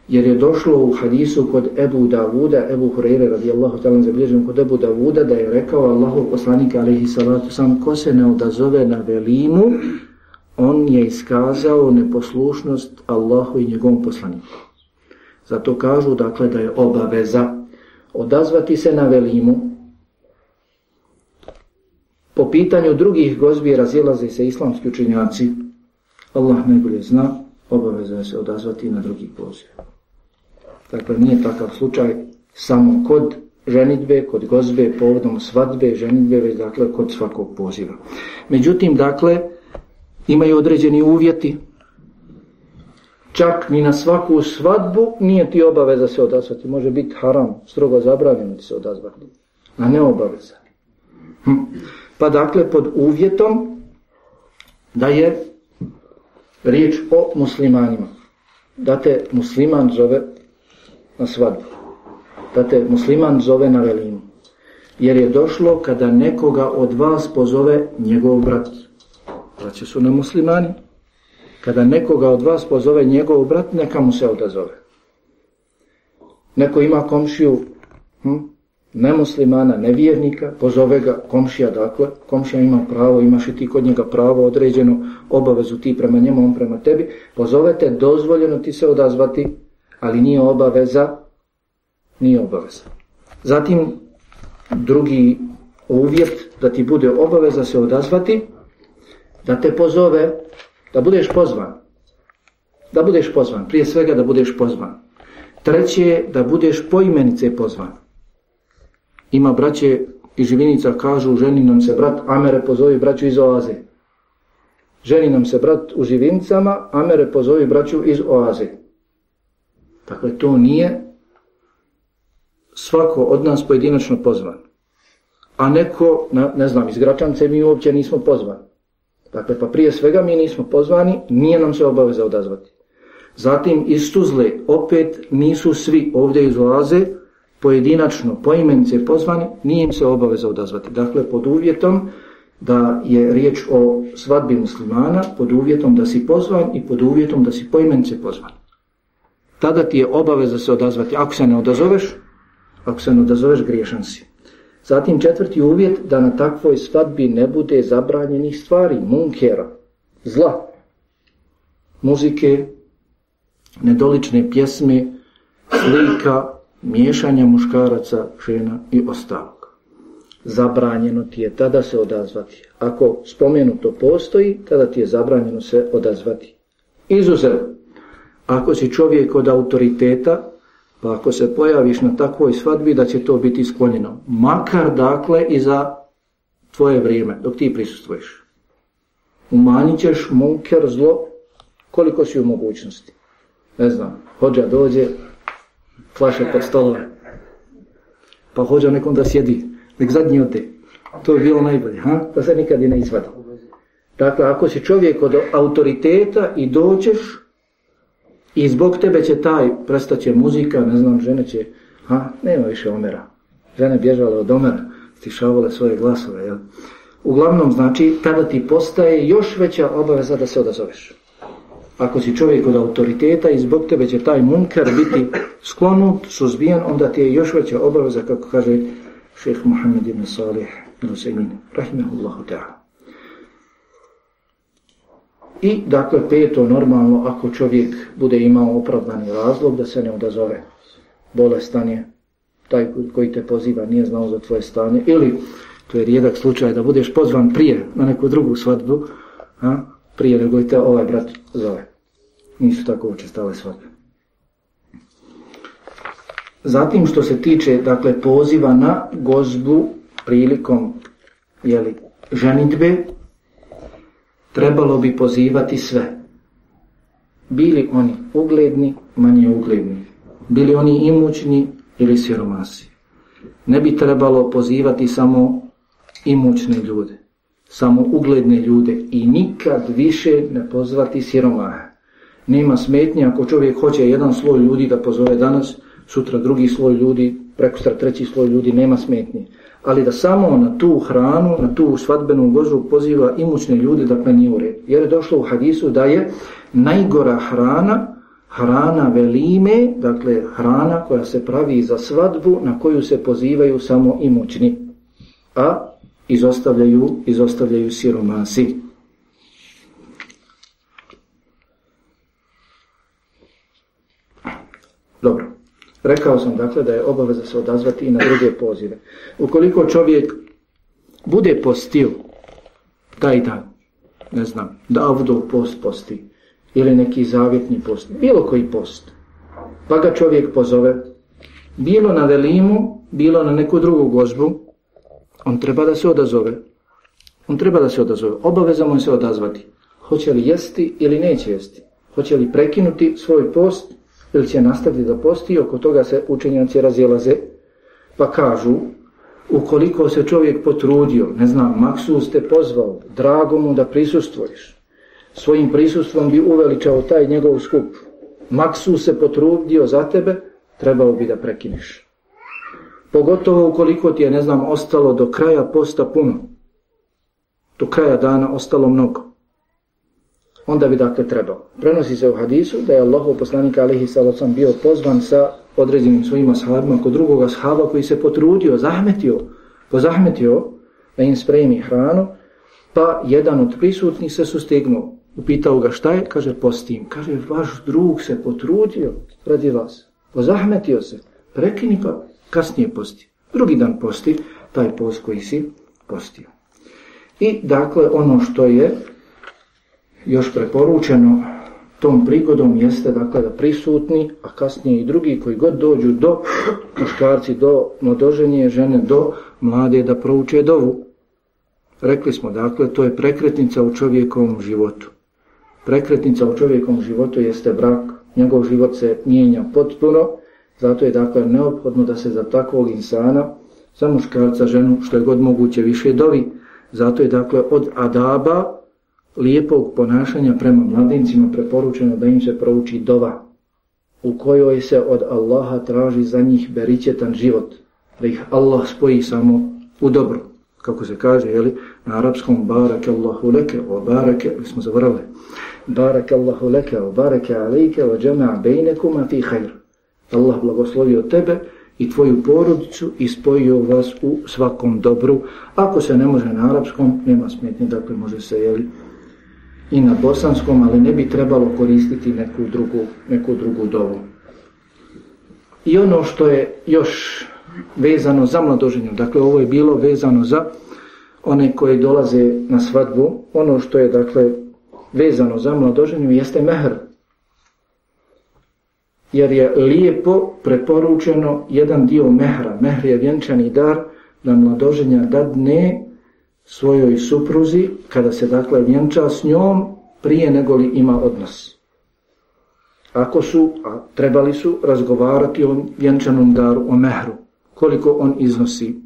Jer je došlo u hadisu kod Ebu Davuda, Ebu Hureyre radijallahu ta'ala zabilježen kod Ebu Davuda, da je rekao Allahu poslanika alaihi salatu sam, ko se ne odazove na velimu, on je iskazao neposlušnost Allahu i njegovom poslaniku. Zato kažu dakle da je obaveza odazvati se na velimu. Po pitanju drugih gozbi razilaze se islamski učenjaci. Allah najbolje zna, obaveza je se odazvati na drugi poziv. Dakle, nije takav slučaj samo kod ženitbe, kod gozbe, povodom svadbe, ženitbe, već dakle kod svakog poziva. Međutim, dakle, imaju određeni uvjeti. Čak ni na svaku svadbu nije ti obaveza se odazvati. Može biti haram, strogo zabranjeno ti se odazvati. A ne obaveza. Hm. Pa dakle, pod uvjetom da je riječ o muslimanima. Da te musliman zove na svadbu. Da te musliman zove na velinu. Jer je došlo kada nekoga od vas pozove njegov brat braće su muslimani. Kada nekoga od vas pozove njegov brat, neka mu se odazove. Neko ima komšiju hm, nemuslimana, nevjernika, pozove ga komšija, dakle, komšija ima pravo, imaš i ti kod njega pravo određenu obavezu ti prema njemu, on prema tebi, pozovete, dozvoljeno ti se odazvati, ali nije obaveza, nije obaveza. Zatim, drugi uvjet da ti bude obaveza se odazvati, da te pozove, da budeš pozvan. Da budeš pozvan, prije svega da budeš pozvan. Treće je da budeš poimenice pozvan. Ima braće i živinica kažu, ženi nam se brat, Amere pozovi braću iz oaze. Ženi nam se brat u živinicama, Amere pozovi braću iz oaze. Dakle, to nije svako od nas pojedinačno pozvan. A neko, ne znam, iz Gračance mi uopće nismo pozvani. Dakle, pa prije svega mi nismo pozvani, nije nam se obaveza odazvati. Zatim iz Tuzle opet nisu svi ovdje iz Oaze pojedinačno, poimence pozvani, nije im se obaveza odazvati. Dakle, pod uvjetom da je riječ o svadbi muslimana, pod uvjetom da si pozvan i pod uvjetom da si poimence pozvan. Tada ti je obaveza se odazvati. Ako se ne odazoveš, ako se ne odazoveš, griješan si. Zatim četvrti uvjet da na takvoj svadbi ne bude zabranjenih stvari, munkera, zla, muzike, nedolične pjesme, slika, miješanja muškaraca, žena i ostalog. Zabranjeno ti je tada se odazvati. Ako spomenuto postoji, tada ti je zabranjeno se odazvati. Izuzev, ako si čovjek od autoriteta, pa ako se pojaviš na takvoj svadbi da će to biti sklonjeno. Makar dakle i za tvoje vrijeme, dok ti prisustvuješ. Umanjit ćeš munker zlo koliko si u mogućnosti. Ne znam, hođa dođe, flaše pod stolove. Pa hođa nekom da sjedi, nek zadnji ode. To je bilo najbolje, ha? da se nikad i ne izvadi. Dakle, ako si čovjek od autoriteta i dođeš, i zbog tebe će taj, prestaće muzika, ne znam, žene će, ha, nema više omera. Žene bježale od omera, stišavale svoje glasove, jel? Uglavnom, znači, tada ti postaje još veća obaveza da se odazoveš. Ako si čovjek od autoriteta i zbog tebe će taj munker biti sklonut, suzbijan, onda ti je još veća obaveza, kako kaže šeheh Muhammed ibn Salih ibn rahimahullahu ta'ala. I dakle peto normalno ako čovjek bude imao opravdani razlog da se ne odazove bolestan je taj koji te poziva nije znao za tvoje stanje ili to je rijedak slučaj da budeš pozvan prije na neku drugu svadbu a, prije nego te ovaj brat zove. Nisu tako učestale svadbe. Zatim što se tiče dakle poziva na gozbu prilikom jeli, ženitbe, trebalo bi pozivati sve. Bili oni ugledni, manje ugledni. Bili oni imućni ili siromasi. Ne bi trebalo pozivati samo imućne ljude, samo ugledne ljude i nikad više ne pozvati siromaha. Nema smetnje ako čovjek hoće jedan sloj ljudi da pozove danas, sutra drugi sloj ljudi, prekustra treći sloj ljudi, nema smetnje. Ali da samo na tu hranu, na tu svadbenu gozu poziva imućne ljude, dakle nije u redu. Jer je došlo u hadisu da je najgora hrana, hrana velime, dakle hrana koja se pravi za svadbu, na koju se pozivaju samo imućni, a izostavljaju, izostavljaju siromasi. Dobro. Rekao sam dakle da je obaveza se odazvati i na druge pozive. Ukoliko čovjek bude postio taj dan, ne znam, da avdov post posti ili neki zavjetni post, bilo koji post, pa ga čovjek pozove, bilo na velimu, bilo na neku drugu gozbu, on treba da se odazove. On treba da se odazove. Obaveza mu se odazvati. Hoće li jesti ili neće jesti. Hoće li prekinuti svoj post ili će nastaviti da posti, oko toga se učenjaci razilaze, pa kažu, ukoliko se čovjek potrudio, ne znam, Maksus te pozvao, drago mu da prisustvuješ, svojim prisustvom bi uveličao taj njegov skup, Maksus se potrudio za tebe, trebao bi da prekiniš. Pogotovo ukoliko ti je, ne znam, ostalo do kraja posta puno, do kraja dana ostalo mnogo onda bi dakle trebao. Prenosi se u hadisu da je Allahov poslanik alihi salacom bio pozvan sa određenim svojim ashabima kod drugog ashaba koji se potrudio, zahmetio, pozahmetio da im spremi hranu, pa jedan od prisutnih se sustegnuo. Upitao ga šta je, kaže postim. Kaže vaš drug se potrudio radi vas, pozahmetio se, prekini pa kasnije posti. Drugi dan posti, taj post koji si postio. I dakle ono što je još preporučeno tom prigodom jeste dakle da prisutni, a kasnije i drugi koji god dođu do muškarci, do mladoženje žene, do mlade da prouče dovu. Rekli smo dakle to je prekretnica u čovjekovom životu. Prekretnica u čovjekovom životu jeste brak, njegov život se mijenja potpuno, zato je dakle neophodno da se za takvog insana, za muškarca, ženu, što je god moguće više dovi. Zato je dakle od adaba lijepog ponašanja prema mladincima preporučeno da im se prouči dova u kojoj se od Allaha traži za njih beričetan život, da ih Allah spoji samo u dobru. Kako se kaže, jeli, na arapskom barake Allahu leke, o barake, smo zavrali, barake Allahu leke, o barake alejke, o džema bejnekuma fi hajr. Allah blagoslovio tebe i tvoju porodicu i spojio vas u svakom dobru. Ako se ne može na arapskom, nema smetnje, dakle može se, jeli, i na bosanskom, ali ne bi trebalo koristiti neku drugu, neku drugu dovu. I ono što je još vezano za mladoženju, dakle ovo je bilo vezano za one koji dolaze na svadbu, ono što je dakle vezano za mladoženju jeste mehr. Jer je lijepo preporučeno jedan dio mehra. Mehr je vjenčani dar da mladoženja dadne svojoj supruzi, kada se dakle vjenča s njom, prije nego li ima odnos. Ako su, a trebali su razgovarati o vjenčanom daru, o mehru, koliko on iznosi,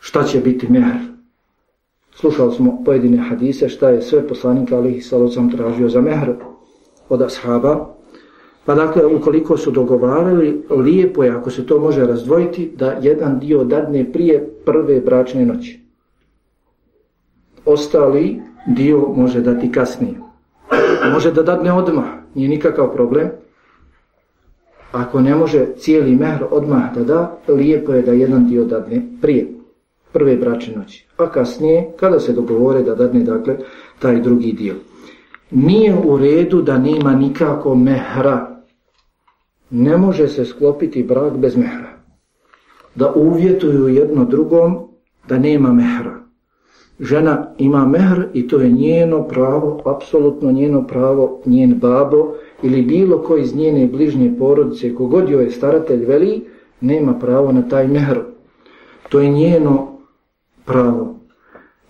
šta će biti mehr. Slušali smo pojedine hadise šta je sve poslanik Ali Salocam tražio za mehr od ashaba, pa dakle, ukoliko su dogovarali, lijepo je, ako se to može razdvojiti, da jedan dio dadne prije prve bračne noći. Ostali dio može dati kasnije. Može da dadne odmah, nije nikakav problem. Ako ne može cijeli mehr odmah da da, lijepo je da jedan dio dadne prije prve bračne noći. A kasnije, kada se dogovore da dadne, dakle, taj drugi dio. Nije u redu da nema nikako mehra ne može se sklopiti brak bez mehra. Da uvjetuju jedno drugom da nema mehra. Žena ima mehr i to je njeno pravo, apsolutno njeno pravo, njen babo ili bilo koji iz njene bližnje porodice, kogod joj je staratelj veli, nema pravo na taj mehr. To je njeno pravo.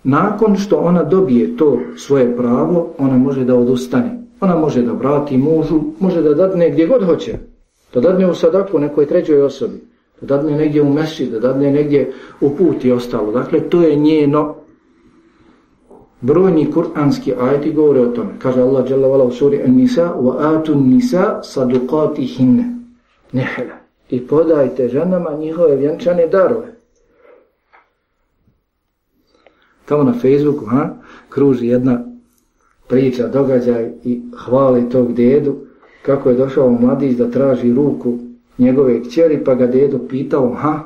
Nakon što ona dobije to svoje pravo, ona može da odustane. Ona može da vrati mužu, može da dadne gdje god hoće. Da dadne u sadaku nekoj trećoj osobi. Da dadne negdje u mesi, da dadne negdje u put i ostalo. Dakle, to je njeno Brojni kuranski ajeti govore o tome. Kaže Allah dželle u suri An-Nisa: "Wa atu nisa sadaqatihinna." Nehla. I podajte ženama njihove vjenčane darove. Tamo na Facebooku ha, kruži jedna priča, događaj i hvali tog dedu kako je došao mladić da traži ruku njegove kćeri pa ga dedo pitao ha,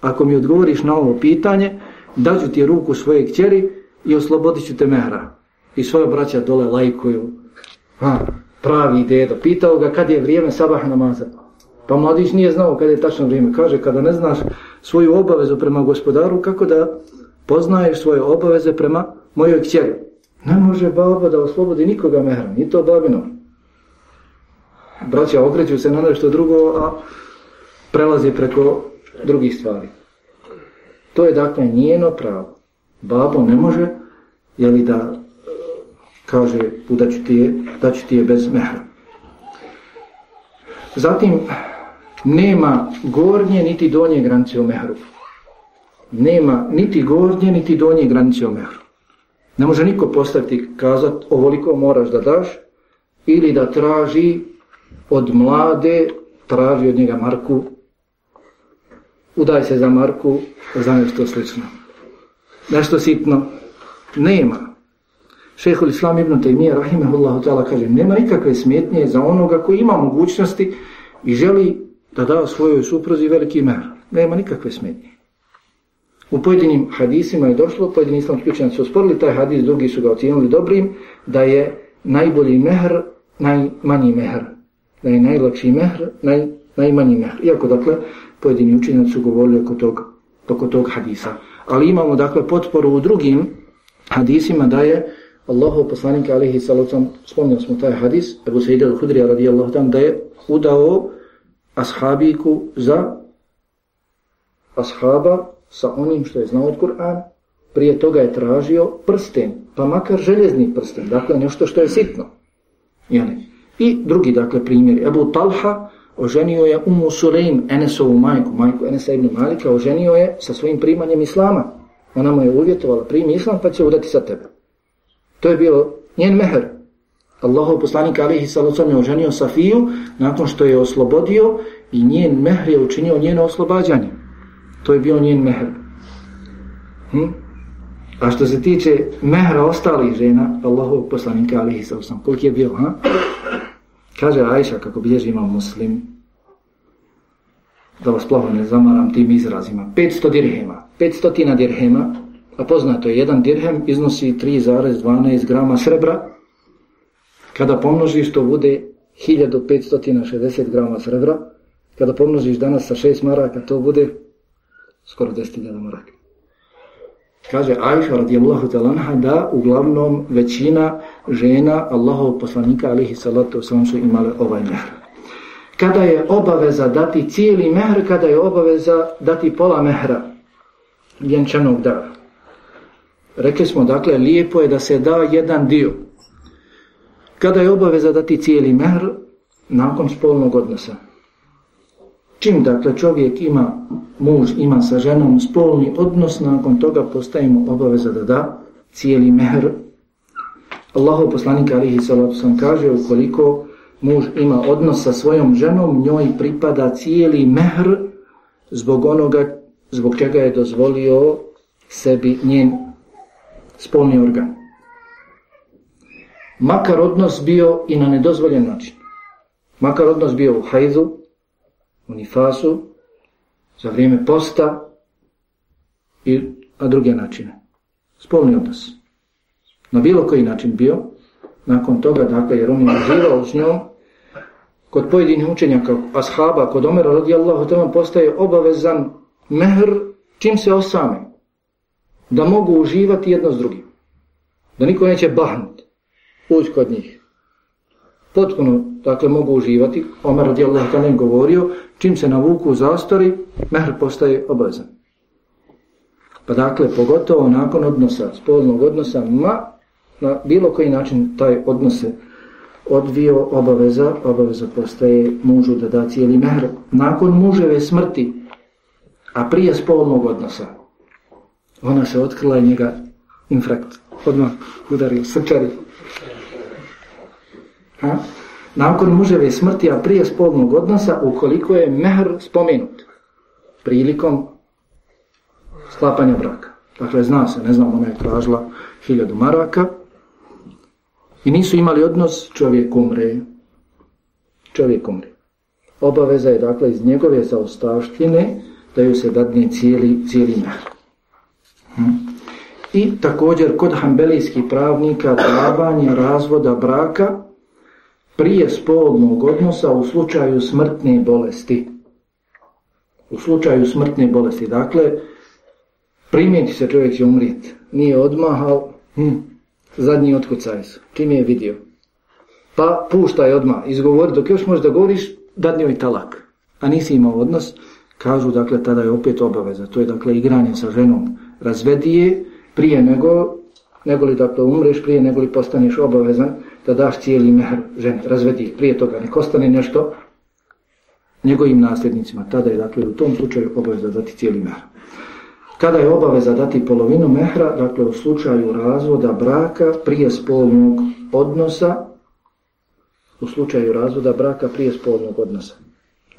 ako mi odgovoriš na ovo pitanje daću ti ruku svoje kćeri i oslobodit ću te mehra. I svoje braća dole lajkuju. Ha, pravi dedo. Pitao ga kad je vrijeme sabah namaza. Pa mladić nije znao kada je tačno vrijeme. Kaže, kada ne znaš svoju obavezu prema gospodaru, kako da poznaješ svoje obaveze prema mojoj kćeri. Ne može baba da oslobodi nikoga mehra, ni to babino. Braća okreću se na nešto drugo, a prelazi preko drugih stvari. To je dakle njeno pravo. Babo ne može, jeli da kaže da ću ti je, da ću ti je bez mehra. Zatim, nema gornje niti donje granice u mehru. Nema niti gornje niti donje granice u mehru. Ne može niko postaviti kazat ovoliko moraš da daš ili da traži od mlade, traži od njega Marku, udaj se za Marku, za nešto slično nešto sitno, nema. Šehol Islam ibn Taymiyyah rahimahullahu ta'ala kaže nema nikakve smetnje za onoga koji ima mogućnosti i želi da da svojoj supruzi veliki mer. Nema nikakve smetnje. U pojedinim hadisima je došlo, pojedini islamski učenjaci su osporili taj hadis, drugi su ga ocijenili dobrim, da je najbolji mehr, najmanji mehr. Da je najlakši mehr, naj, najmanji mehr. Iako, dakle, pojedini učenjaci su govorili oko tog, oko tog hadisa ali imamo dakle potporu u drugim hadisima da je Allahov poslanik alihi sallam, spomnio smo taj hadis, Ebu Sejid al-Hudrija radijallahu tam, da je udao ashabiku za ashaba sa onim što je znao od Kur'an, prije toga je tražio prsten, pa makar željezni prsten, dakle nešto što je sitno. I drugi dakle primjer, Ebu Talha oženio je Umu Sulejm, Enesovu majku, majku Enesa ibn Malika, oženio je sa svojim primanjem Islama. Ona mu je uvjetovala, primi Islam pa će udati sa tebe. To je bilo njen meher. Allahov poslanik alihi sallam je oženio Safiju nakon što je oslobodio i njen mehr je učinio njeno oslobađanje. To je bio njen meher. Hm? A što se tiče mehra ostalih žena, Allahov poslanika alihi sallam, koliko je bio? Ha? Kaže Ajša, kako bilježi imam muslim, da vas plaho ne zamaram tim izrazima, 500 dirhema, 500 dirhema, a poznato je, jedan dirhem iznosi 3,12 grama srebra, kada pomnožiš to bude 1560 grama srebra, kada pomnožiš danas sa 6 maraka, to bude skoro 10.000 maraka. Kaže Ajša radijallahu talanha da uglavnom većina žena Allahov poslanika alihi salatu sam su imale ovaj mehr. Kada je obaveza dati cijeli mehr, kada je obaveza dati pola mehra vjenčanog dara. Rekli smo dakle lijepo je da se da jedan dio. Kada je obaveza dati cijeli mehr nakon spolnog odnosa. Čim dakle čovjek ima, muž ima sa ženom spolni odnos, nakon toga postajemo obaveza da da cijeli mehr. Allahu poslanik alihi salatu kaže ukoliko muž ima odnos sa svojom ženom, njoj pripada cijeli mehr zbog onoga zbog čega je dozvolio sebi njen spolni organ. Makar odnos bio i na nedozvoljen način. Makar odnos bio u hajdu, u nifasu, za vrijeme posta i na druge načine. Spolni odnos. Na bilo koji način bio, nakon toga, dakle, jer on je živao s njom, kod pojedinih učenjaka, ashaba, kod Omera radijallahu tamo postaje obavezan mehr čim se osame. Da mogu uživati jedno s drugim. Da niko neće bahnut. Ući kod njih. Potpuno dakle mogu uživati. Omer radijallahu ta'ala govorio, čim se navuku zastori, mehr postaje obavezan. Pa dakle, pogotovo nakon odnosa, spolnog odnosa, ma na bilo koji način taj odnos se odvio obaveza, obaveza postaje mužu da da cijeli mehr. Nakon muževe smrti, a prije spolnog odnosa, ona se otkrila i njega infrakt, odmah udario, srčari. Ha? Nakon muževe smrti, a prije spolnog odnosa, ukoliko je mehr spomenut prilikom sklapanja braka. Dakle, zna se, ne znam, ona je tražila hiljadu maraka i nisu imali odnos, čovjek umre. Čovjek umre. Obaveza je, dakle, iz njegove zaostavštine da ju se dadne cijeli, cijeli mehr. Hm? I također kod hambelijskih pravnika davanje razvoda braka prije spolnog odnosa u slučaju smrtne bolesti. U slučaju smrtne bolesti. Dakle, primijeti se čovjek će umrijeti. Nije odmahao, hm, zadnji otkucaj su. Čim je vidio. Pa puštaj odmah, izgovori, dok još možeš da govoriš, dadni joj talak. A nisi imao odnos, kažu, dakle, tada je opet obaveza. To je, dakle, igranje sa ženom. Razvedi je prije nego, nego li, dakle, umreš, prije nego li postaneš obavezan da daš cijeli mehr ženi. Razvedi je prije toga, nek ostane nešto njegovim nasljednicima. Tada je, dakle, u tom slučaju obaveza dati cijeli mehr. Kada je obaveza dati polovinu mehra, dakle u slučaju razvoda braka prije spolnog odnosa, u slučaju razvoda braka prije spolnog odnosa.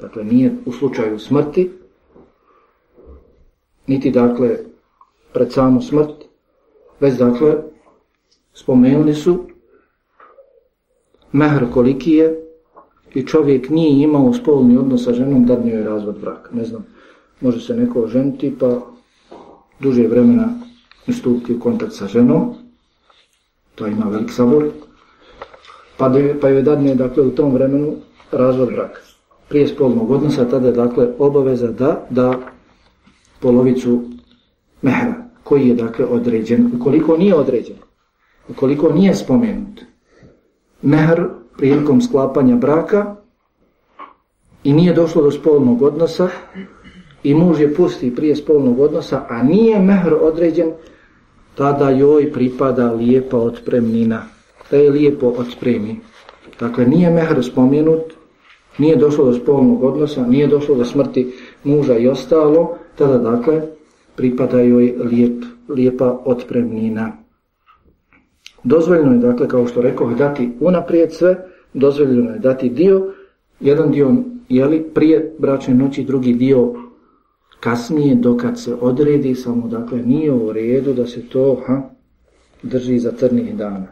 Dakle, nije u slučaju smrti, niti dakle pred samu smrt, već dakle spomenuli su mehr koliki je i čovjek nije imao spolni odnos sa ženom, da je razvod braka. Ne znam, može se neko ženiti pa duže vremena stupiti u kontakt sa ženom, to ima velik sabor, pa, je, pa dadne dakle, u tom vremenu razvod braka. Prije spolnog odnosa tada je dakle obaveza da da polovicu mehra, koji je dakle određen, ukoliko nije određen, ukoliko nije spomenut, mehr prilikom sklapanja braka i nije došlo do spolnog odnosa, i muž je pusti prije spolnog odnosa, a nije mehr određen, tada joj pripada lijepa otpremnina. Da je lijepo otpremi. Dakle, nije mehr spomenut, nije došlo do spolnog odnosa, nije došlo do smrti muža i ostalo, tada dakle pripada joj lijep, lijepa otpremnina. Dozvoljeno je dakle, kao što rekao, dati unaprijed sve, dozvoljeno je dati dio, jedan dio jeli, prije bračne noći, drugi dio kasnije dokad se odredi, samo dakle nije u redu da se to ha, drži za crnih dana.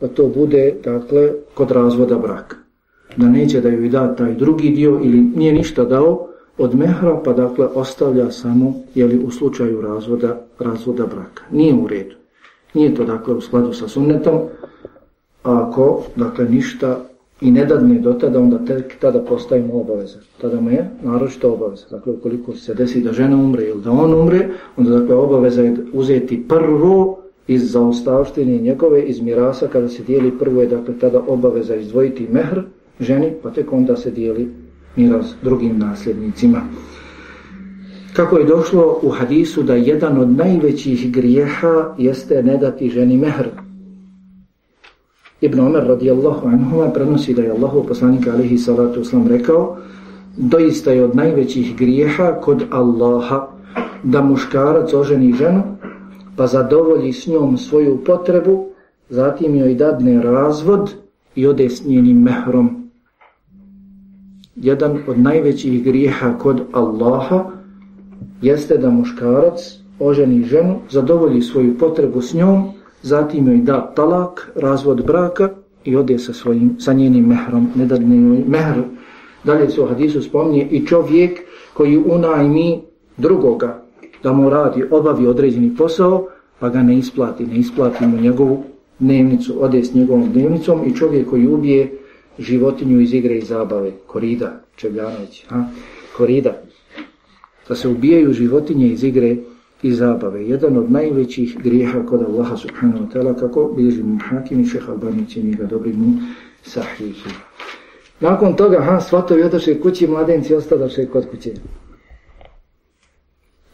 Da to bude dakle kod razvoda braka. Da neće da joj da taj drugi dio ili nije ništa dao od mehra pa dakle ostavlja samo jeli, u slučaju razvoda, razvoda braka. Nije u redu. Nije to dakle u skladu sa sunnetom. Ako dakle ništa i ne dadne do tada, onda tek tada postavimo obaveza. Tada mu je naročito obaveza. Dakle, ukoliko se desi da žena umre ili da on umre, onda dakle obaveza je uzeti prvo iz zaostavštine njegove, iz mirasa, kada se dijeli prvo je dakle tada obaveza izdvojiti mehr ženi, pa tek onda se dijeli miras drugim nasljednicima. Kako je došlo u hadisu da jedan od najvećih grijeha jeste ne dati ženi mehr, Ibn Omer radijallahu anhu prenosi da je Allahu poslanik alihi salatu uslam rekao doista je od najvećih grijeha kod Allaha da muškarac oženi ženu pa zadovolji s njom svoju potrebu zatim joj dadne razvod i ode s njenim mehrom. Jedan od najvećih grijeha kod Allaha jeste da muškarac oženi ženu, zadovolji svoju potrebu s njom zatim joj da talak, razvod braka i ode sa, svojim, sa njenim mehrom, ne da joj mehr. Dalje se u hadisu spominje i čovjek koji unajmi drugoga da mu radi, obavi određeni posao, pa ga ne isplati, ne isplati mu njegovu dnevnicu, ode s njegovom dnevnicom i čovjek koji ubije životinju iz igre i zabave, korida, Čebljanović, korida, da se ubijaju životinje iz igre i zabave. Jedan od najvećih grijeha kod Allaha subhanahu wa ta'ala, kako bilježi mu hakim i šeha ga dobri mu sahihi. Nakon toga, ha, svatovi odošli kući, mladenci ostadoše kod kuće.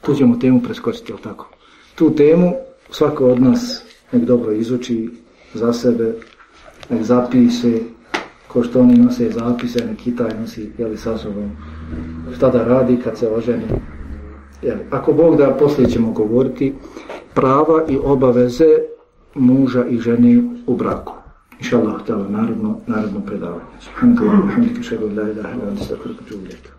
Tu ćemo temu preskočiti, jel tako? Tu temu svako od nas nek dobro izuči za sebe, nek zapiše, ko što oni nose zapise, nek i taj nosi jeli, sa sobom. Šta da radi kad se oženi. Jeli, ako Bog da, poslije ćemo govoriti prava i obaveze muža i žene u braku. Inša Allah, narodno, narodno predavanje. Subhanakallah, alhamdulillah, la ilaha astaghfiruka wa atubu